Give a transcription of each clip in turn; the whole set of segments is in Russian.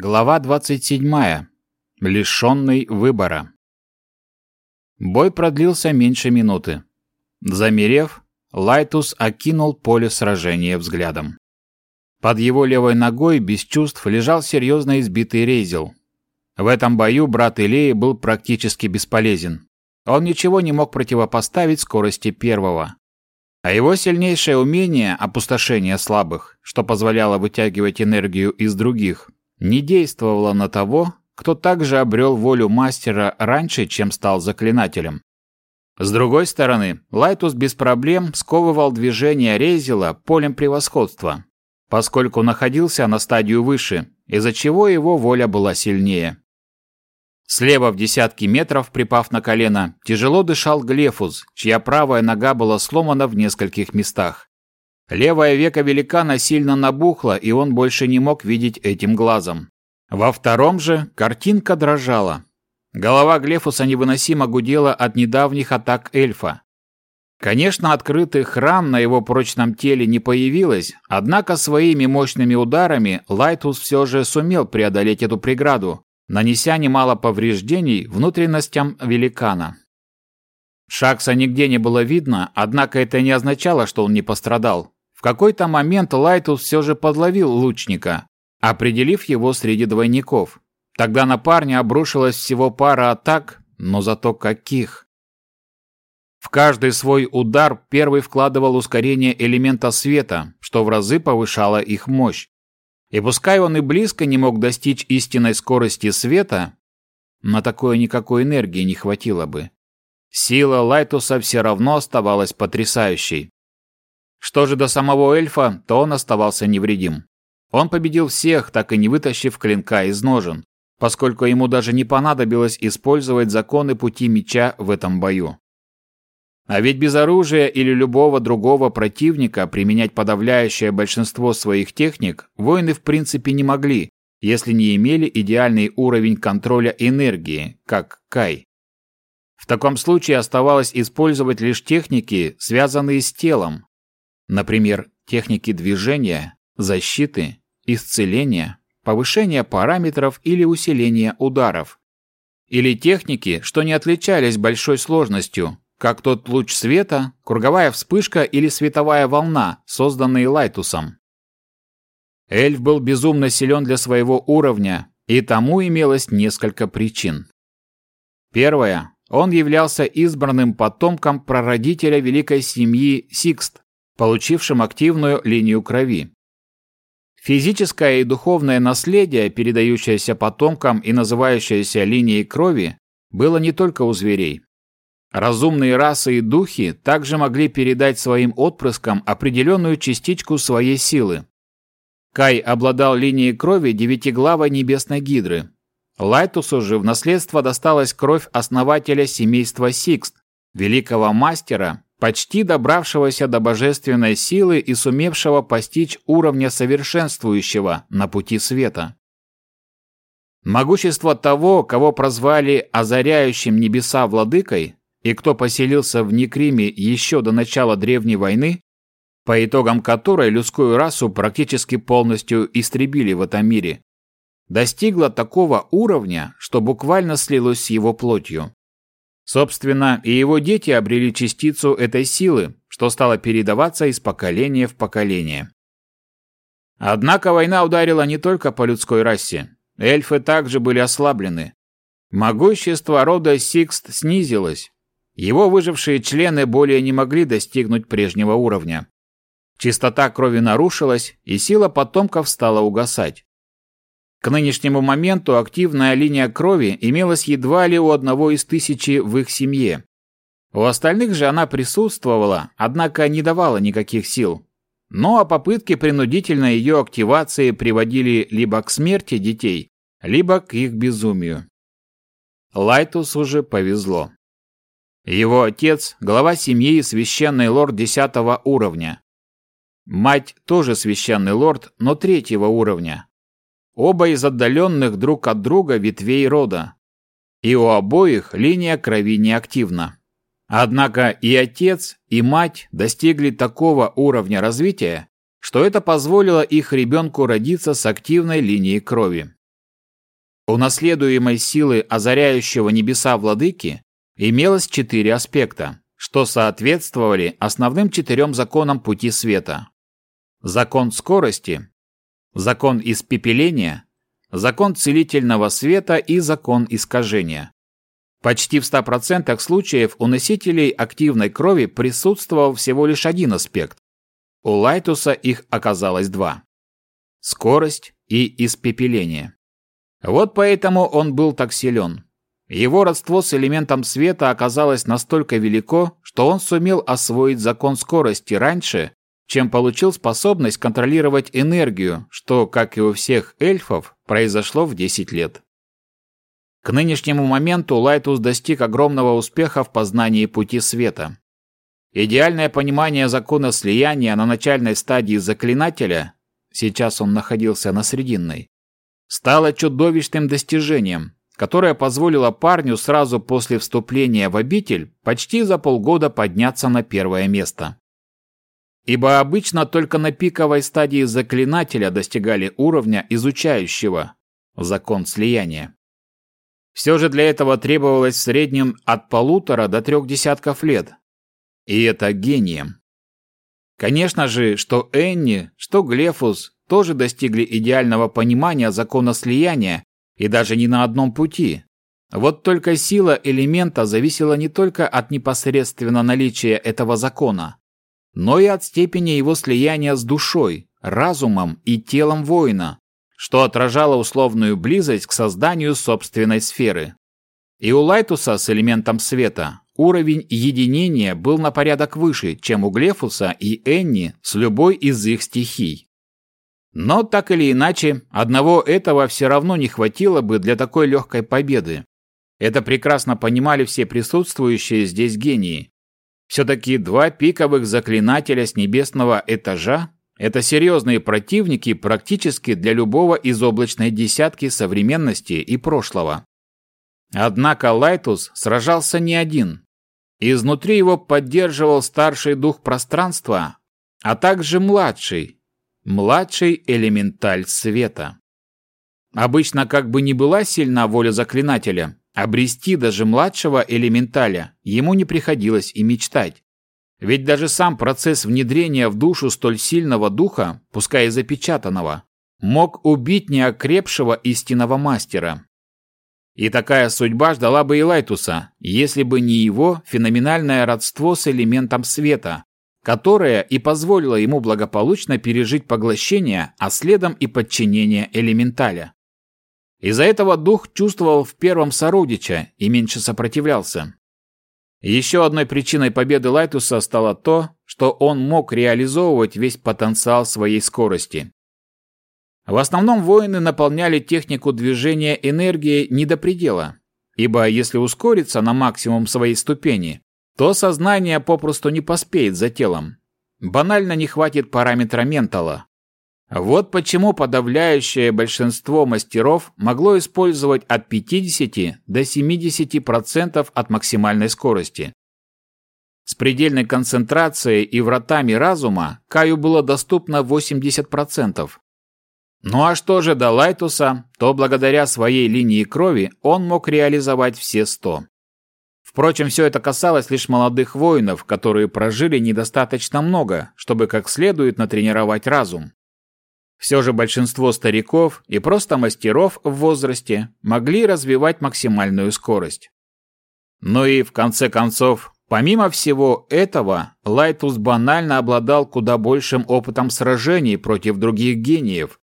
Глава 27. Лишенный выбора. Бой продлился меньше минуты. Замерев, Лайтус окинул поле сражения взглядом. Под его левой ногой без чувств лежал серьезно избитый Рейзел. В этом бою брат Илеи был практически бесполезен. Он ничего не мог противопоставить скорости первого. А его сильнейшее умение – опустошение слабых, что позволяло вытягивать энергию из других – не действовала на того, кто также обрел волю мастера раньше, чем стал заклинателем. С другой стороны, Лайтус без проблем сковывал движение Рейзела полем превосходства, поскольку находился на стадию выше, из-за чего его воля была сильнее. Слева в десятки метров, припав на колено, тяжело дышал Глефус, чья правая нога была сломана в нескольких местах. Левое веко великана сильно набухло, и он больше не мог видеть этим глазом. Во втором же картинка дрожала. Голова Глефуса невыносимо гудела от недавних атак эльфа. Конечно, открытых ран на его прочном теле не появилось, однако своими мощными ударами Лайтус все же сумел преодолеть эту преграду, нанеся немало повреждений внутренностям великана. Шакса нигде не было видно, однако это не означало, что он не пострадал. В какой-то момент Лайтус все же подловил лучника, определив его среди двойников. Тогда на парня обрушилась всего пара атак, но зато каких. В каждый свой удар первый вкладывал ускорение элемента света, что в разы повышало их мощь. И пускай он и близко не мог достичь истинной скорости света, на такое никакой энергии не хватило бы. Сила Лайтуса все равно оставалась потрясающей. Что же до самого эльфа, то он оставался невредим. Он победил всех, так и не вытащив клинка из ножен, поскольку ему даже не понадобилось использовать законы пути меча в этом бою. А ведь без оружия или любого другого противника применять подавляющее большинство своих техник воины в принципе не могли, если не имели идеальный уровень контроля энергии, как Кай. В таком случае оставалось использовать лишь техники, связанные с телом, Например, техники движения, защиты, исцеления, повышения параметров или усиления ударов. Или техники, что не отличались большой сложностью, как тот луч света, круговая вспышка или световая волна, созданные Лайтусом. Эльф был безумно силен для своего уровня, и тому имелось несколько причин. Первое. Он являлся избранным потомком прародителя великой семьи Сикст, получившим активную линию крови. Физическое и духовное наследие, передающееся потомкам и называющееся линией крови, было не только у зверей. Разумные расы и духи также могли передать своим отпрыскам определенную частичку своей силы. Кай обладал линией крови девятиглавой небесной гидры. Лайтусу же в наследство досталась кровь основателя семейства Сикст, великого мастера, почти добравшегося до божественной силы и сумевшего постичь уровня совершенствующего на пути света. Могущество того, кого прозвали «озаряющим небеса владыкой», и кто поселился в Некриме еще до начала Древней войны, по итогам которой людскую расу практически полностью истребили в этом мире, достигло такого уровня, что буквально слилось с его плотью. Собственно, и его дети обрели частицу этой силы, что стало передаваться из поколения в поколение. Однако война ударила не только по людской расе. Эльфы также были ослаблены. Могущество рода Сикст снизилось. Его выжившие члены более не могли достигнуть прежнего уровня. Чистота крови нарушилась, и сила потомков стала угасать. К нынешнему моменту активная линия крови имелась едва ли у одного из тысячи в их семье. У остальных же она присутствовала, однако не давала никаких сил. Ну а попытки принудительной ее активации приводили либо к смерти детей, либо к их безумию. Лайтусу уже повезло. Его отец – глава семьи и священный лорд десятого уровня. Мать тоже священный лорд, но третьего уровня, оба из отдаленных друг от друга ветвей рода. И у обоих линия крови неактивна. Однако и отец, и мать достигли такого уровня развития, что это позволило их ребенку родиться с активной линией крови. У наследуемой силы озаряющего небеса владыки имелось четыре аспекта, что соответствовали основным четырем законам пути света. Закон скорости, закон испепеления, закон целительного света и закон искажения. Почти в 100% случаев у носителей активной крови присутствовал всего лишь один аспект. У Лайтуса их оказалось два. Скорость и испепеление. Вот поэтому он был так силен. Его родство с элементом света оказалось настолько велико, что он сумел освоить закон скорости раньше, чем получил способность контролировать энергию, что, как и у всех эльфов, произошло в 10 лет. К нынешнему моменту Лайтус достиг огромного успеха в познании пути света. Идеальное понимание закона слияния на начальной стадии заклинателя, сейчас он находился на срединной, стало чудовищным достижением, которое позволило парню сразу после вступления в обитель почти за полгода подняться на первое место. Ибо обычно только на пиковой стадии заклинателя достигали уровня изучающего закон слияния. Все же для этого требовалось в среднем от полутора до трех десятков лет. И это гением. Конечно же, что Энни, что Глефус тоже достигли идеального понимания закона слияния и даже не на одном пути. Вот только сила элемента зависела не только от непосредственно наличия этого закона, но и от степени его слияния с душой, разумом и телом воина, что отражало условную близость к созданию собственной сферы. И у Лайтуса с элементом света уровень единения был на порядок выше, чем у Глефуса и Энни с любой из их стихий. Но так или иначе, одного этого все равно не хватило бы для такой легкой победы. Это прекрасно понимали все присутствующие здесь гении. Все-таки два пиковых заклинателя с небесного этажа – это серьезные противники практически для любого из облачной десятки современности и прошлого. Однако Лайтус сражался не один. Изнутри его поддерживал старший дух пространства, а также младший, Младший элементаль света. Обычно, как бы ни была сильна воля заклинателя, обрести даже младшего элементаля ему не приходилось и мечтать. Ведь даже сам процесс внедрения в душу столь сильного духа, пускай и запечатанного, мог убить неокрепшего истинного мастера. И такая судьба ждала бы Элайтуса, если бы не его феноменальное родство с элементом света, которая и позволила ему благополучно пережить поглощение, а следом и подчинение элементаля. Из-за этого дух чувствовал в первом сородича и меньше сопротивлялся. Еще одной причиной победы Лайтуса стало то, что он мог реализовывать весь потенциал своей скорости. В основном воины наполняли технику движения энергией не до предела, ибо если ускориться на максимум своей ступени, то сознание попросту не поспеет за телом. Банально не хватит параметра ментала. Вот почему подавляющее большинство мастеров могло использовать от 50 до 70% от максимальной скорости. С предельной концентрацией и вратами разума Каю было доступно 80%. Ну а что же до Лайтуса, то благодаря своей линии крови он мог реализовать все 100. Впрочем, все это касалось лишь молодых воинов, которые прожили недостаточно много, чтобы как следует натренировать разум. Все же большинство стариков и просто мастеров в возрасте могли развивать максимальную скорость. Ну и, в конце концов, помимо всего этого, Лайтус банально обладал куда большим опытом сражений против других гениев,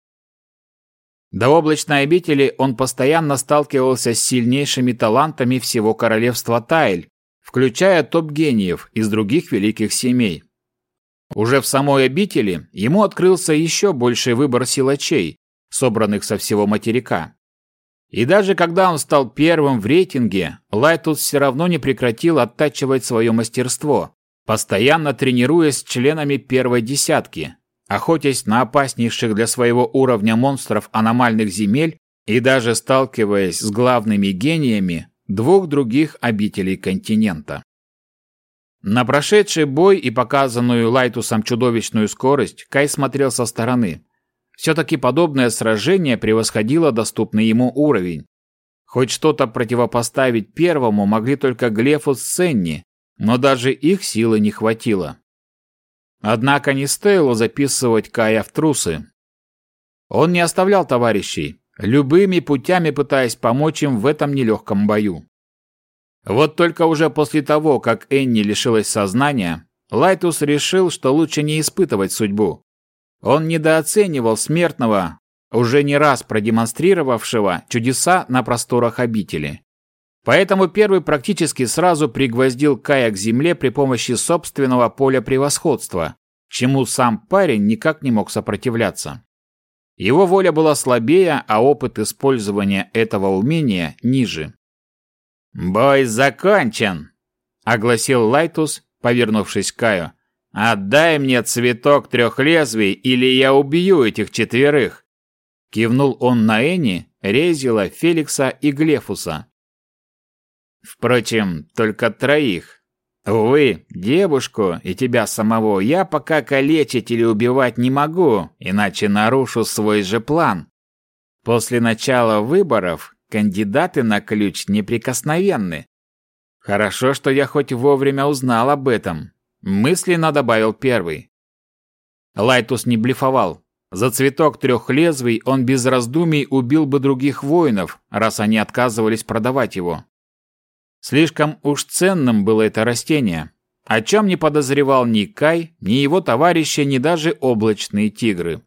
до облачной обители он постоянно сталкивался с сильнейшими талантами всего королевства Тайль, включая топ-гениев из других великих семей. Уже в самой обители ему открылся еще больший выбор силачей, собранных со всего материка. И даже когда он стал первым в рейтинге, Лайтус все равно не прекратил оттачивать свое мастерство, постоянно тренируясь с членами первой десятки, охотясь на опаснейших для своего уровня монстров аномальных земель и даже сталкиваясь с главными гениями двух других обителей континента. На прошедший бой и показанную Лайтусом чудовищную скорость Кай смотрел со стороны. Все-таки подобное сражение превосходило доступный ему уровень, Хоть что-то противопоставить первому могли только Глефус с Сенни, но даже их силы не хватило. Однако не стоило записывать Кая в трусы. Он не оставлял товарищей, любыми путями пытаясь помочь им в этом нелегком бою. Вот только уже после того, как Энни лишилась сознания, Лайтус решил, что лучше не испытывать судьбу. Он недооценивал смертного, уже не раз продемонстрировавшего чудеса на просторах обители. Поэтому первый практически сразу пригвоздил Кая к земле при помощи собственного поля превосходства, чему сам парень никак не мог сопротивляться. Его воля была слабее, а опыт использования этого умения ниже. «Бой закончен!» — огласил Лайтус, повернувшись к Каю. «Отдай мне цветок трех лезвий, или я убью этих четверых!» Кивнул он на Эни, Резила, Феликса и Глефуса. Впрочем, только троих. Увы, девушку и тебя самого я пока калечить или убивать не могу, иначе нарушу свой же план. После начала выборов кандидаты на ключ неприкосновенны. Хорошо, что я хоть вовремя узнал об этом. Мысленно добавил первый. Лайтус не блефовал. За цветок трех лезвий он без раздумий убил бы других воинов, раз они отказывались продавать его. Слишком уж ценным было это растение, о чем не подозревал ни Кай, ни его товарищи, ни даже облачные тигры.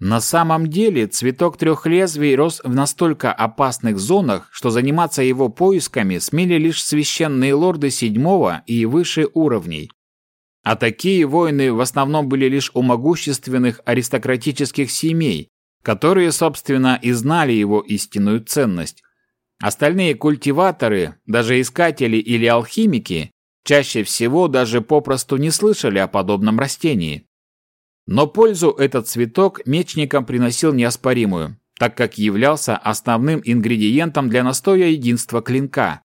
На самом деле цветок трех лезвий рос в настолько опасных зонах, что заниматься его поисками смели лишь священные лорды седьмого и выше уровней. А такие воины в основном были лишь у могущественных аристократических семей, которые, собственно, и знали его истинную ценность. Остальные культиваторы, даже искатели или алхимики, чаще всего даже попросту не слышали о подобном растении. Но пользу этот цветок мечникам приносил неоспоримую, так как являлся основным ингредиентом для настоя единства клинка.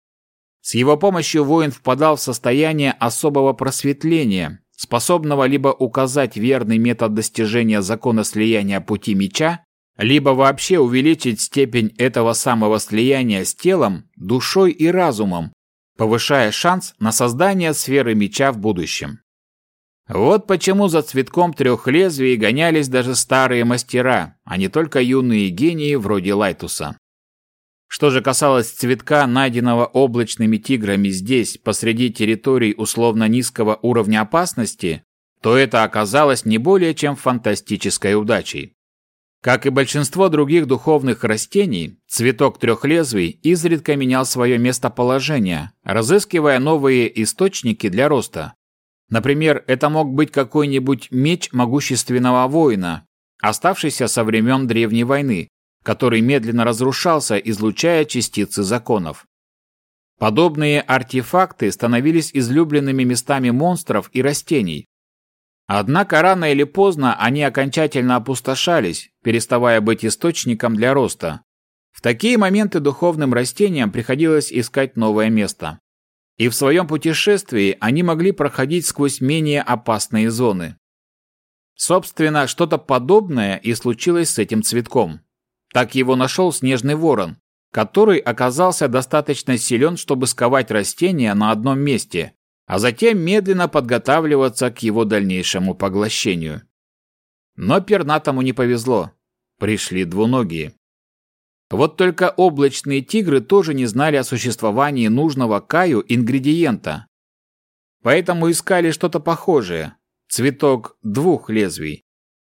С его помощью воин впадал в состояние особого просветления, способного либо указать верный метод достижения закона слияния пути меча, либо вообще увеличить степень этого самого слияния с телом, душой и разумом, повышая шанс на создание сферы меча в будущем. Вот почему за цветком трех лезвий гонялись даже старые мастера, а не только юные гении вроде Лайтуса. Что же касалось цветка, найденного облачными тиграми здесь, посреди территорий условно низкого уровня опасности, то это оказалось не более чем фантастической удачей. Как и большинство других духовных растений, цветок трех лезвий изредка менял свое местоположение, разыскивая новые источники для роста. Например, это мог быть какой-нибудь меч могущественного воина, оставшийся со времен Древней войны, который медленно разрушался, излучая частицы законов. Подобные артефакты становились излюбленными местами монстров и растений, Однако рано или поздно они окончательно опустошались, переставая быть источником для роста. В такие моменты духовным растениям приходилось искать новое место. И в своем путешествии они могли проходить сквозь менее опасные зоны. Собственно, что-то подобное и случилось с этим цветком. Так его нашел снежный ворон, который оказался достаточно силен, чтобы сковать растение на одном месте, а затем медленно подготавливаться к его дальнейшему поглощению. Но пернатому не повезло. Пришли двуногие. Вот только облачные тигры тоже не знали о существовании нужного Каю ингредиента. Поэтому искали что-то похожее. Цветок двух лезвий.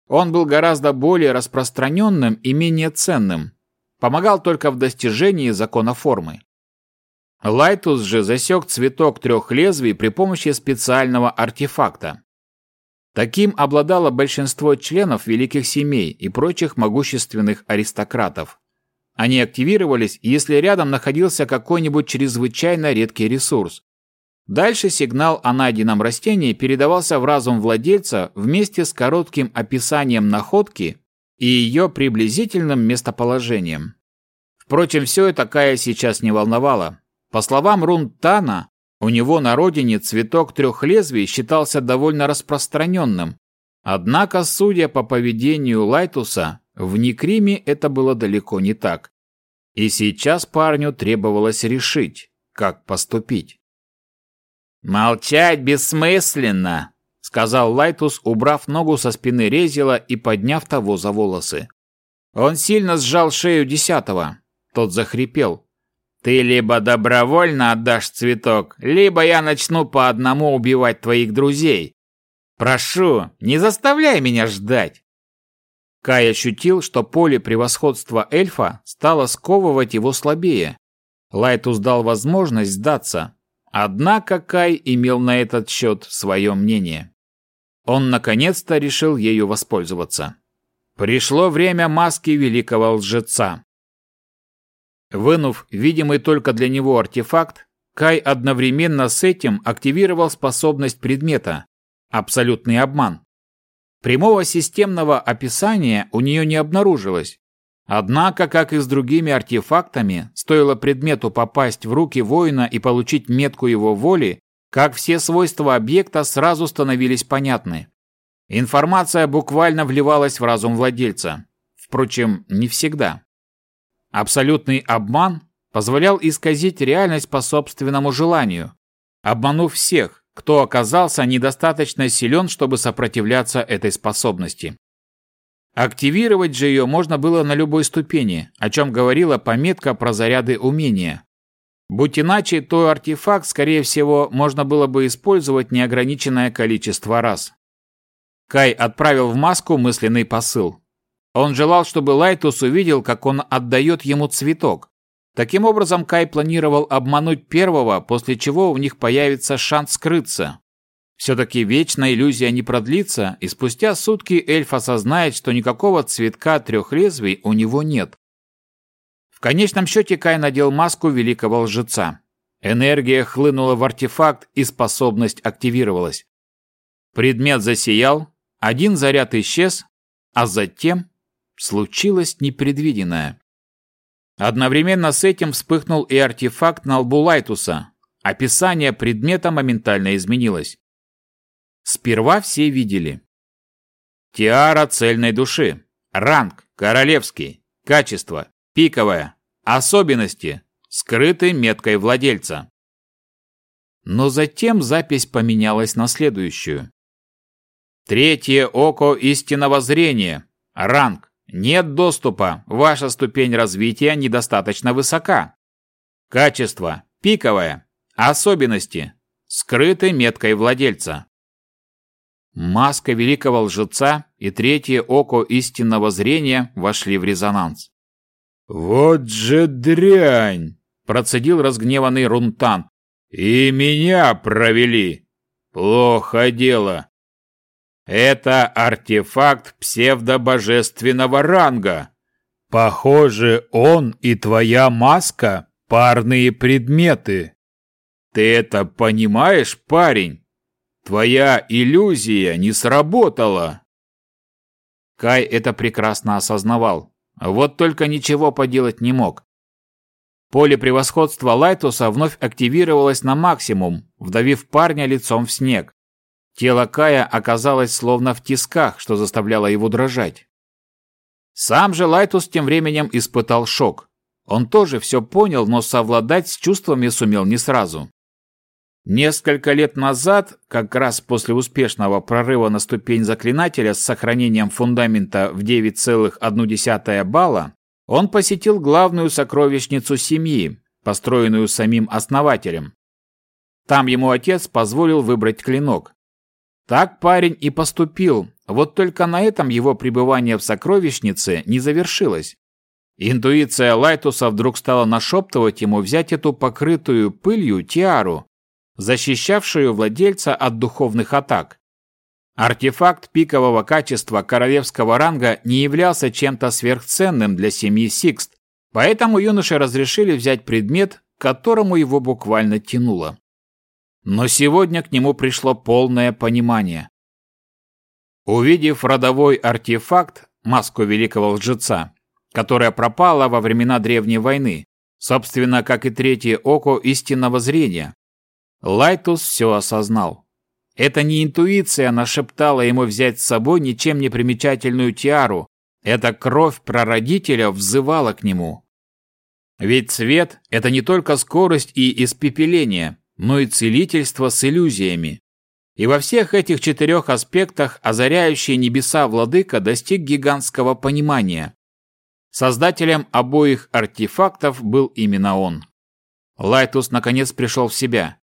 Он был гораздо более распространенным и менее ценным. Помогал только в достижении закона формы. Лайтус же засек цветок трех лезвий при помощи специального артефакта. Таким обладало большинство членов великих семей и прочих могущественных аристократов. Они активировались, если рядом находился какой-нибудь чрезвычайно редкий ресурс. Дальше сигнал о найденном растении передавался в разум владельца вместе с коротким описанием находки и ее приблизительным местоположением. Впрочем, все это Кая сейчас не волновало. По словам Рунтана, у него на родине цветок трех лезвий считался довольно распространенным. Однако, судя по поведению Лайтуса, в Никриме это было далеко не так. И сейчас парню требовалось решить, как поступить. «Молчать бессмысленно», — сказал Лайтус, убрав ногу со спины Резила и подняв того за волосы. Он сильно сжал шею десятого. Тот захрипел. «Ты либо добровольно отдашь цветок, либо я начну по одному убивать твоих друзей. Прошу, не заставляй меня ждать!» Кай ощутил, что поле превосходства эльфа стало сковывать его слабее. Лайтус дал возможность сдаться, однако Кай имел на этот счет свое мнение. Он наконец-то решил ею воспользоваться. Пришло время маски великого лжеца. Вынув видимый только для него артефакт, Кай одновременно с этим активировал способность предмета – абсолютный обман. Прямого системного описания у нее не обнаружилось. Однако, как и с другими артефактами, стоило предмету попасть в руки воина и получить метку его воли, как все свойства объекта сразу становились понятны. Информация буквально вливалась в разум владельца. Впрочем, не всегда. Абсолютный обман позволял исказить реальность по собственному желанию, обманув всех, кто оказался недостаточно силен, чтобы сопротивляться этой способности. Активировать же ее можно было на любой ступени, о чем говорила пометка про заряды умения. Будь иначе, то артефакт, скорее всего, можно было бы использовать неограниченное количество раз. Кай отправил в маску мысленный посыл. Он желал, чтобы Лайтус увидел, как он отдает ему цветок, Таким образом, Кай планировал обмануть первого, после чего у них появится шанс скрыться. Все-таки вечная иллюзия не продлится, и спустя сутки эльф осознает, что никакого цветка трех лезвий у него нет. В конечном счете Кай надел маску великого лжеца. Энергия хлынула в артефакт, и способность активировалась. Предмет засиял, один заряд исчез, а затем случилось непредвиденное. Одновременно с этим вспыхнул и артефакт на лбу Лайтуса. Описание предмета моментально изменилось. Сперва все видели. Тиара цельной души. Ранг королевский. Качество пиковое. Особенности скрыты меткой владельца. Но затем запись поменялась на следующую. Третье око истинного зрения. Ранг нет доступа, ваша ступень развития недостаточно высока. Качество пиковое. Особенности скрыты меткой владельца. Маска великого лжеца и третье око истинного зрения вошли в резонанс. «Вот же дрянь!» – процедил разгневанный Рунтан. «И меня провели! Плохо дело! Это артефакт псевдобожественного ранга. Похоже, он и твоя маска – парные предметы. Ты это понимаешь, парень? Твоя иллюзия не сработала. Кай это прекрасно осознавал. Вот только ничего поделать не мог. Поле превосходства Лайтуса вновь активировалось на максимум, вдавив парня лицом в снег. Тело Кая оказалось словно в тисках, что заставляло его дрожать. Сам же Лайтус тем временем испытал шок. Он тоже все понял, но совладать с чувствами сумел не сразу. Несколько лет назад, как раз после успешного прорыва на ступень заклинателя с сохранением фундамента в 9,1 балла, он посетил главную сокровищницу семьи, построенную самим основателем. Там ему отец позволил выбрать клинок. Так парень и поступил, вот только на этом его пребывание в сокровищнице не завершилось. Интуиция Лайтуса вдруг стала нашептывать ему взять эту покрытую пылью тиару, защищавшую владельца от духовных атак. Артефакт пикового качества королевского ранга не являлся чем-то сверхценным для семьи Сикст, поэтому юноше разрешили взять предмет, к которому его буквально тянуло. Но сегодня к нему пришло полное понимание. Увидев родовой артефакт, маску великого лжеца, которая пропала во времена Древней войны, собственно, как и третье око истинного зрения, Лайтус все осознал. Это не интуиция нашептала ему взять с собой ничем не примечательную тиару, эта кровь прародителя взывала к нему. Ведь свет – это не только скорость и испепеление, но и целительство с иллюзиями. И во всех этих четырех аспектах озаряющий небеса владыка достиг гигантского понимания. Создателем обоих артефактов был именно он. Лайтус наконец пришел в себя.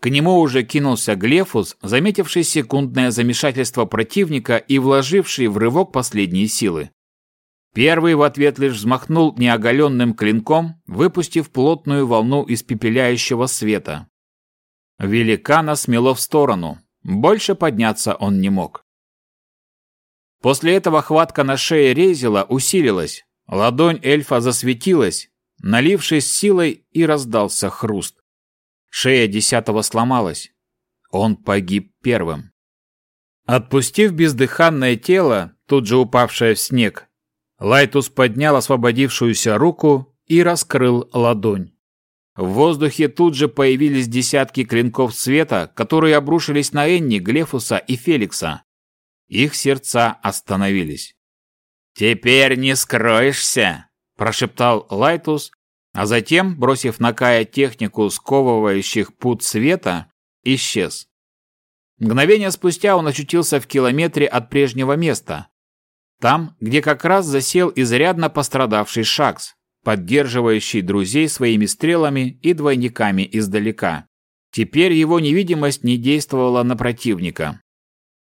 К нему уже кинулся Глефус, заметивший секундное замешательство противника и вложивший в рывок последние силы. Первый в ответ лишь взмахнул неоголенным клинком, выпустив плотную волну испепеляющего света. Великана смело в сторону. Больше подняться он не мог. После этого хватка на шее Резила усилилась. Ладонь эльфа засветилась, налившись силой, и раздался хруст. Шея десятого сломалась. Он погиб первым. Отпустив бездыханное тело, тут же упавшее в снег, Лайтус поднял освободившуюся руку и раскрыл ладонь. В воздухе тут же появились десятки клинков света, которые обрушились на Энни, Глефуса и Феликса. Их сердца остановились. «Теперь не скроешься!» – прошептал Лайтус, а затем, бросив на Кая технику сковывающих пут света, исчез. Мгновение спустя он очутился в километре от прежнего места. Там, где как раз засел изрядно пострадавший Шакс, поддерживающий друзей своими стрелами и двойниками издалека. Теперь его невидимость не действовала на противника.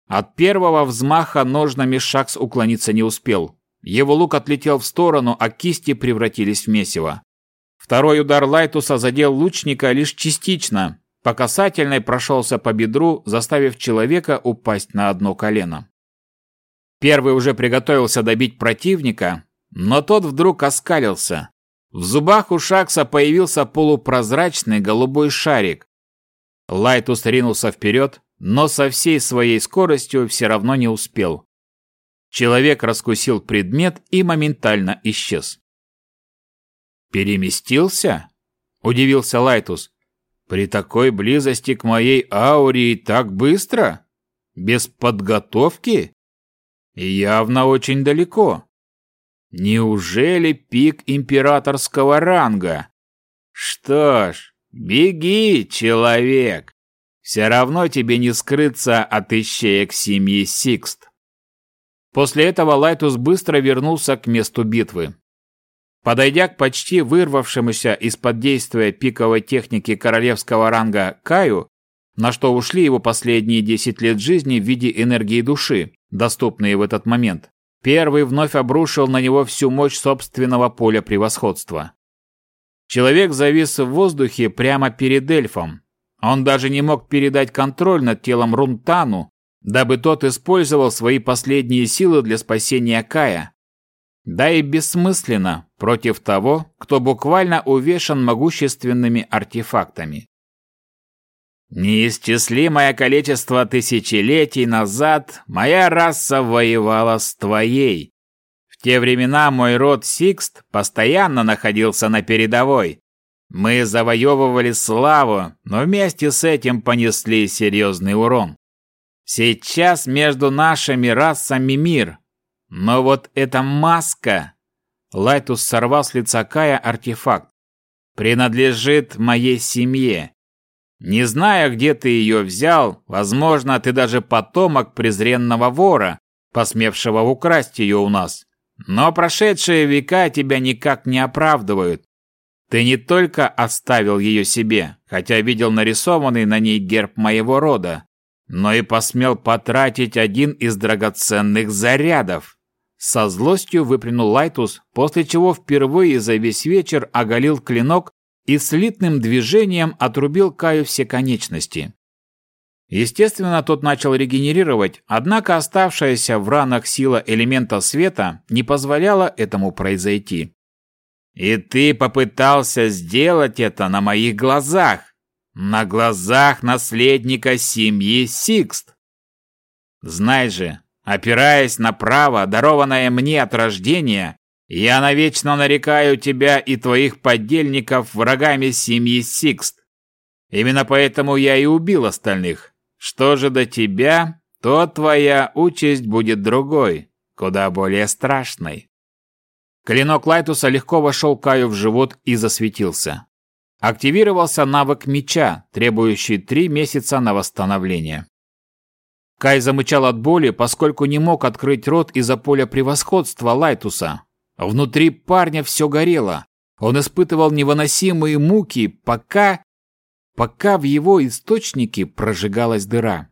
От первого взмаха ножнами Шакс уклониться не успел. Его лук отлетел в сторону, а кисти превратились в месиво. Второй удар Лайтуса задел лучника лишь частично, по касательной прошелся по бедру, заставив человека упасть на одно колено. Первый уже приготовился добить противника, но тот вдруг оскалился. В зубах у Шакса появился полупрозрачный голубой шарик. Лайтус ринулся вперед, но со всей своей скоростью все равно не успел. Человек раскусил предмет и моментально исчез. «Переместился?» – удивился Лайтус. «При такой близости к моей ауре и так быстро? Без подготовки? Явно очень далеко. Неужели пик императорского ранга? Что ж, беги, человек. Все равно тебе не скрыться от ищеек семьи Сикст». После этого Лайтус быстро вернулся к месту битвы. Подойдя к почти вырвавшемуся из-под действия пиковой техники королевского ранга Каю, на что ушли его последние 10 лет жизни в виде энергии души, доступные в этот момент, первый вновь обрушил на него всю мощь собственного поля превосходства. Человек завис в воздухе прямо перед эльфом. Он даже не мог передать контроль над телом Рунтану, дабы тот использовал свои последние силы для спасения Кая, да и бессмысленно против того, кто буквально увешан могущественными артефактами. Неисчислимое количество тысячелетий назад моя раса воевала с твоей. В те времена мой род Сикст постоянно находился на передовой. Мы завоевывали славу, но вместе с этим понесли серьезный урон. Сейчас между нашими расами мир, но вот эта маска... Лайтус сорвал с лица Кая артефакт. Принадлежит моей семье. Не знаю, где ты ее взял, возможно, ты даже потомок презренного вора, посмевшего украсть ее у нас. Но прошедшие века тебя никак не оправдывают. Ты не только оставил ее себе, хотя видел нарисованный на ней герб моего рода, но и посмел потратить один из драгоценных зарядов. Со злостью выплюнул Лайтус, после чего впервые за весь вечер оголил клинок и слитным движением отрубил Каю все конечности. Естественно, тот начал регенерировать, однако оставшаяся в ранах сила элемента света не позволяла этому произойти. «И ты попытался сделать это на моих глазах, на глазах наследника семьи Сикст. Знай же, Опираясь на право, дарованное мне от рождения, я навечно нарекаю тебя и твоих подельников врагами семьи Сикст. Именно поэтому я и убил остальных. Что же до тебя, то твоя участь будет другой, куда более страшной. Клинок Лайтуса легко вошел Каю в живот и засветился. Активировался навык меча, требующий три месяца на восстановление. Кай замычал от боли, поскольку не мог открыть рот из-за поля превосходства Лайтуса. Внутри парня все горело. Он испытывал невыносимые муки, пока... пока в его источнике прожигалась дыра.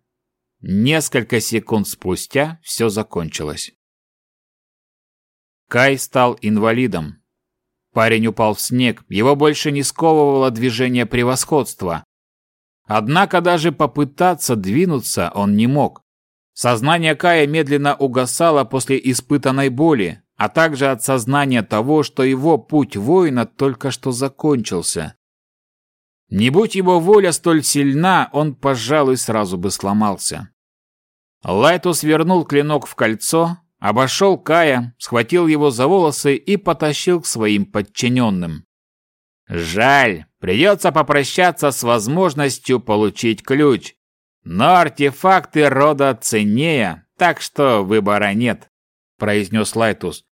Несколько секунд спустя все закончилось. Кай стал инвалидом. Парень упал в снег, его больше не сковывало движение превосходства. Однако даже попытаться двинуться он не мог. Сознание Кая медленно угасало после испытанной боли, а также от сознания того, что его путь воина только что закончился. Не будь его воля столь сильна, он, пожалуй, сразу бы сломался. Лайтус вернул клинок в кольцо, обошел Кая, схватил его за волосы и потащил к своим подчиненным. Жаль, придется попрощаться с возможностью получить ключ. Но артефакты рода ценнее, так что выбора нет, произнес Лайтус.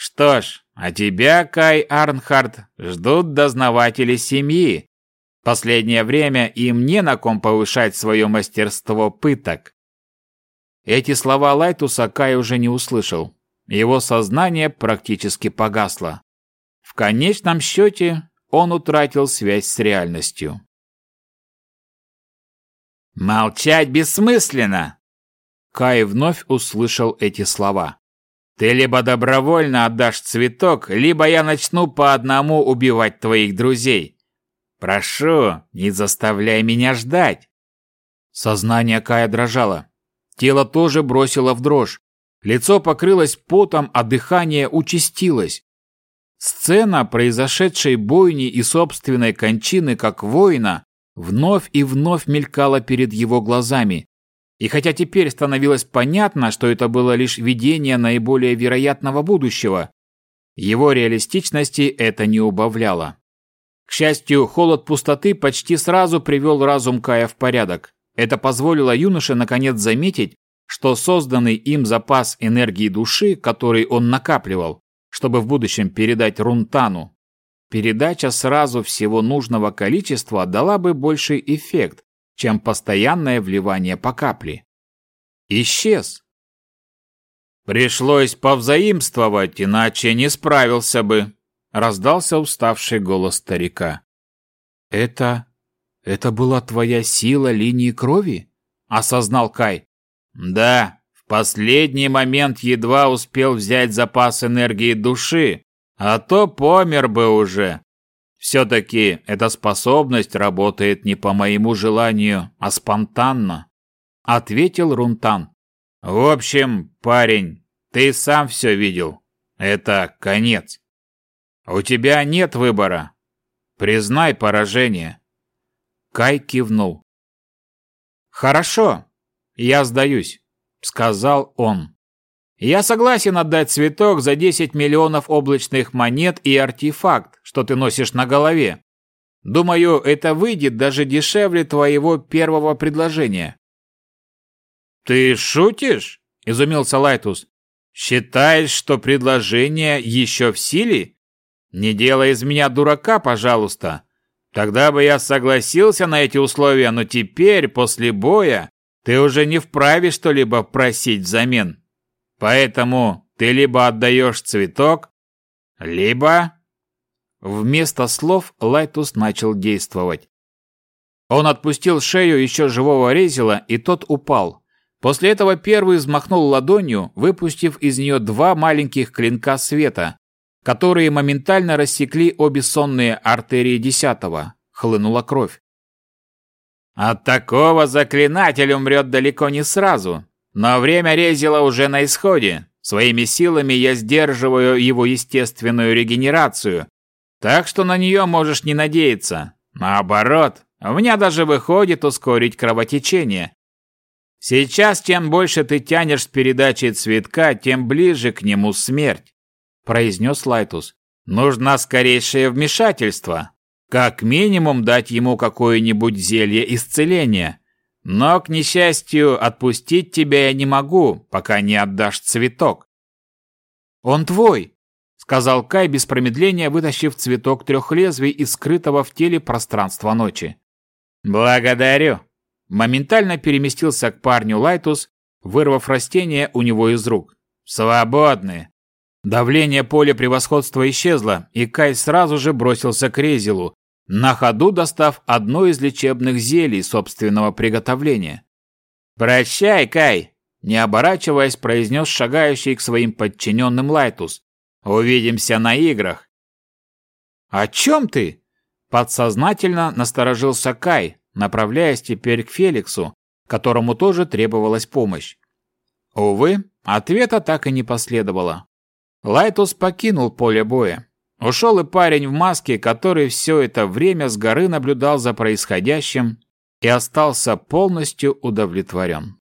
Что ж, а тебя, Кай Арнхард, ждут дознаватели семьи. Последнее время им не на ком повышать свое мастерство пыток. Эти слова Лайтуса Кай уже не услышал. Его сознание практически погасло. В конечном счете он утратил связь с реальностью. «Молчать бессмысленно!» Кай вновь услышал эти слова. Ты либо добровольно отдашь цветок, либо я начну по одному убивать твоих друзей. Прошу, не заставляй меня ждать. Сознание Кая дрожало. Тело тоже бросило в дрожь. Лицо покрылось потом, а дыхание участилось. Сцена произошедшей бойни и собственной кончины как воина вновь и вновь мелькала перед его глазами, и хотя теперь становилось понятно, что это было лишь видение наиболее вероятного будущего, его реалистичности это не убавляло. К счастью, холод пустоты почти сразу привел разум Кая в порядок. Это позволило юноше наконец заметить, что созданный им запас энергии души, который он накапливал, чтобы в будущем передать Рунтану, передача сразу всего нужного количества дала бы больший эффект, чем постоянное вливание по капле. Исчез. Пришлось повзаимствовать, иначе не справился бы, раздался уставший голос старика. Это это была твоя сила линии крови? осознал Кай. Да, в последний момент едва успел взять запас энергии души, а то помер бы уже. Все-таки эта способность работает не по моему желанию, а спонтанно, ответил Рунтан. В общем, парень, ты сам все видел. Это конец. У тебя нет выбора. Признай поражение. Кай кивнул. Хорошо, я сдаюсь, сказал он. Я согласен отдать цветок за 10 миллионов облачных монет и артефакт, что ты носишь на голове. Думаю, это выйдет даже дешевле твоего первого предложения. Ты шутишь? изумился Лайтус. Считаешь, что предложение еще в силе? Не делай из меня дурака, пожалуйста. Тогда бы я согласился на эти условия, но теперь, после боя, ты уже не вправе что-либо просить взамен. Поэтому ты либо отдаешь цветок, либо...» Вместо слов Лайтус начал действовать. Он отпустил шею еще живого резила, и тот упал. После этого первый взмахнул ладонью, выпустив из нее два маленьких клинка света, которые моментально рассекли обе сонные артерии десятого. Хлынула кровь. От такого заклинатель умрет далеко не сразу, но время резила уже на исходе. Своими силами я сдерживаю его естественную регенерацию. Так что на нее можешь не надеяться. Наоборот, у меня даже выходит ускорить кровотечение. Сейчас чем больше ты тянешь с передачей цветка, тем ближе к нему смерть, произнес Лайтус. Нужно скорейшее вмешательство. Как минимум дать ему какое-нибудь зелье исцеления. Но, к несчастью, отпустить тебя я не могу, пока не отдашь цветок. Он твой, сказал Кай без промедления, вытащив цветок трех лезвий из скрытого в теле пространства ночи. «Благодарю!» Моментально переместился к парню Лайтус, вырвав растение у него из рук. «Свободны!» Давление поля превосходства исчезло, и Кай сразу же бросился к Резилу, на ходу достав одно из лечебных зелий собственного приготовления. «Прощай, Кай!» – не оборачиваясь, произнес шагающий к своим подчиненным Лайтус. «Увидимся на играх!» «О чем ты?» – подсознательно насторожился Кай, направляясь теперь к Феликсу, которому тоже требовалась помощь. Увы, ответа так и не последовало. Лайтус покинул поле боя. Ушел и парень в маске, который все это время с горы наблюдал за происходящим и остался полностью удовлетворен.